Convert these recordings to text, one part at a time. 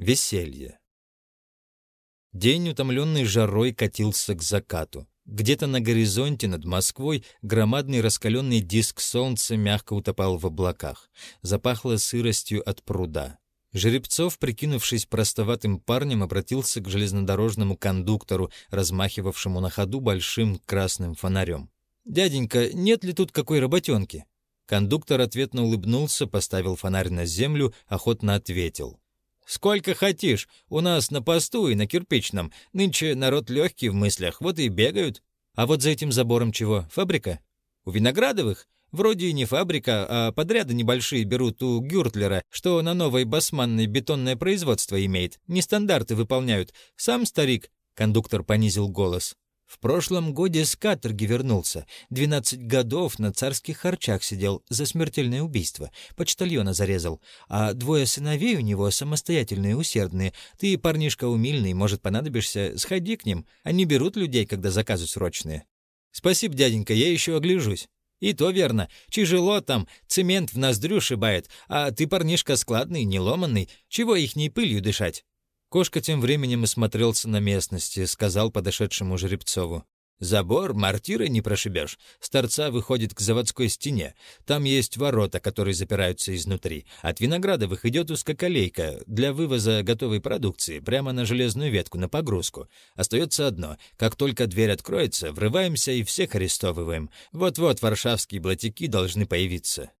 Веселье. День, утомленный жарой, катился к закату. Где-то на горизонте над Москвой громадный раскаленный диск солнца мягко утопал в облаках. Запахло сыростью от пруда. Жеребцов, прикинувшись простоватым парнем, обратился к железнодорожному кондуктору, размахивавшему на ходу большим красным фонарем. «Дяденька, нет ли тут какой работенки?» Кондуктор ответно улыбнулся, поставил фонарь на землю, охотно ответил. «Сколько хотишь. У нас на посту и на кирпичном. Нынче народ легкий в мыслях, вот и бегают. А вот за этим забором чего? Фабрика? У Виноградовых? Вроде и не фабрика, а подряды небольшие берут у Гюртлера, что на новой басманной бетонное производство имеет. Не стандарты выполняют. Сам старик...» Кондуктор понизил голос. В прошлом годе с каторги вернулся. Двенадцать годов на царских харчах сидел за смертельное убийство. Почтальона зарезал. А двое сыновей у него самостоятельные, усердные. Ты, парнишка умильный, может, понадобишься, сходи к ним. Они берут людей, когда заказы срочные. Спасибо, дяденька, я еще огляжусь. И то верно. Тяжело там, цемент в ноздрю шибает, а ты парнишка складный, не ломанный. Чего ихней пылью дышать? Кошка тем временем осмотрелся на местности, сказал подошедшему Жеребцову. «Забор, мортиры не прошибешь. С торца выходит к заводской стене. Там есть ворота, которые запираются изнутри. От Виноградовых идет узкоколейка для вывоза готовой продукции прямо на железную ветку, на погрузку. Остается одно. Как только дверь откроется, врываемся и всех арестовываем. Вот-вот варшавские блатики должны появиться».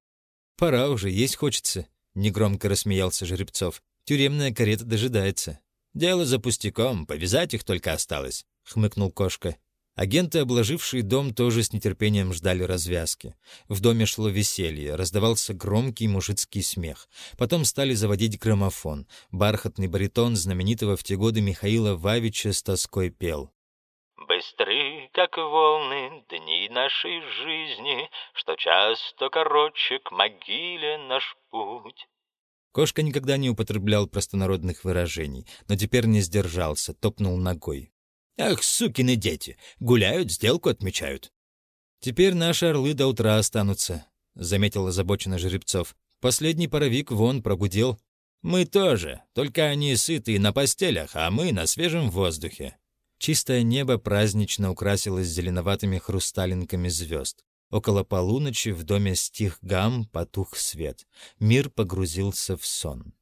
«Пора уже, есть хочется», — негромко рассмеялся Жеребцов. Тюремная карета дожидается. Дело за пустяком, повязать их только осталось», — хмыкнул кошка. Агенты, обложившие дом, тоже с нетерпением ждали развязки. В доме шло веселье, раздавался громкий мужицкий смех. Потом стали заводить граммофон. Бархатный баритон знаменитого в те годы Михаила Вавича с тоской пел. «Быстры, как волны, дни нашей жизни, Что часто короче к могиле наш путь». Кошка никогда не употреблял простонародных выражений, но теперь не сдержался, топнул ногой. «Ах, сукины дети! Гуляют, сделку отмечают!» «Теперь наши орлы до утра останутся», — заметил озабоченно Жеребцов. «Последний паровик вон прогудел». «Мы тоже, только они сытые на постелях, а мы на свежем воздухе». Чистое небо празднично украсилось зеленоватыми хрусталинками звезд. Около полуночи в доме стих гам, потух свет. Мир погрузился в сон.